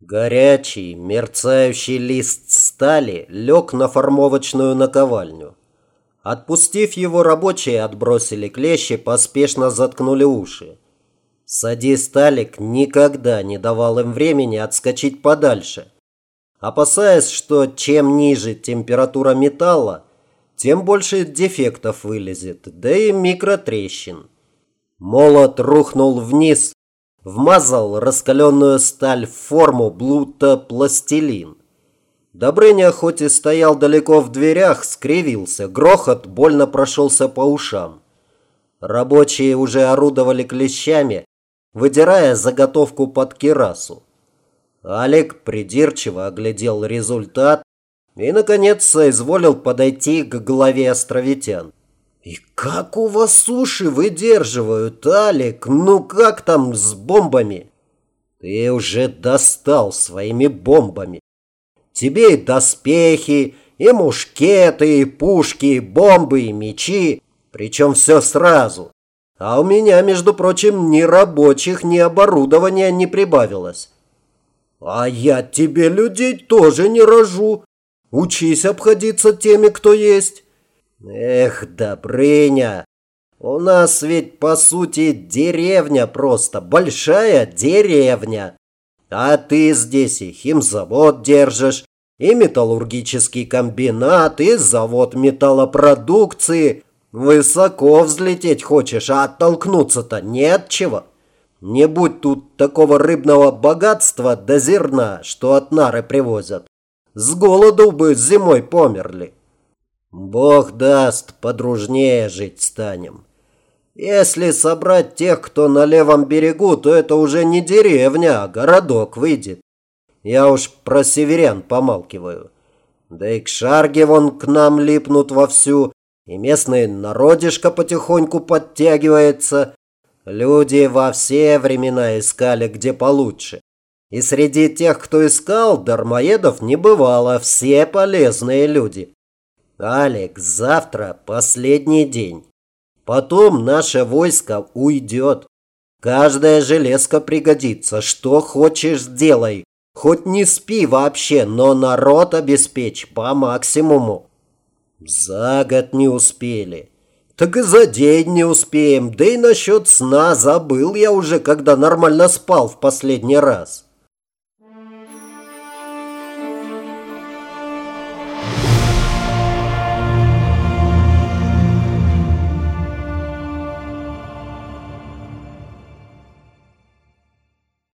Горячий, мерцающий лист стали лег на формовочную наковальню. Отпустив его, рабочие отбросили клещи, поспешно заткнули уши. Сади Сталик никогда не давал им времени отскочить подальше, опасаясь, что чем ниже температура металла, тем больше дефектов вылезет, да и микротрещин. Молот рухнул вниз, вмазал раскаленную сталь в форму, будто пластилин. Добрыня, хоть и стоял далеко в дверях, скривился. Грохот больно прошелся по ушам. Рабочие уже орудовали клещами, выдирая заготовку под кирасу. Олег придирчиво оглядел результат и, наконец, соизволил подойти к главе островитян. «И как у вас суши выдерживают, Алик? Ну как там с бомбами?» «Ты уже достал своими бомбами. Тебе и доспехи, и мушкеты, и пушки, и бомбы, и мечи. Причем все сразу. А у меня, между прочим, ни рабочих, ни оборудования не прибавилось. А я тебе людей тоже не рожу. Учись обходиться теми, кто есть. Эх, Добрыня, у нас ведь по сути деревня просто, большая деревня. А ты здесь и химзавод держишь, и металлургический комбинат, и завод металлопродукции. Высоко взлететь хочешь, а оттолкнуться-то нет чего. Не будь тут такого рыбного богатства до зерна, что от нары привозят. С голоду бы зимой померли. Бог даст, подружнее жить станем. Если собрать тех, кто на левом берегу, то это уже не деревня, а городок выйдет. Я уж про северян помалкиваю. Да и к шарге вон к нам липнут вовсю, и местный народишко потихоньку подтягивается. Люди во все времена искали где получше. И среди тех, кто искал, дармоедов не бывало, все полезные люди. Алекс, завтра последний день. Потом наше войско уйдет. Каждая железка пригодится. Что хочешь, сделай. Хоть не спи вообще, но народ обеспечь по максимуму. За год не успели. Так и за день не успеем. Да и насчет сна забыл я уже, когда нормально спал в последний раз.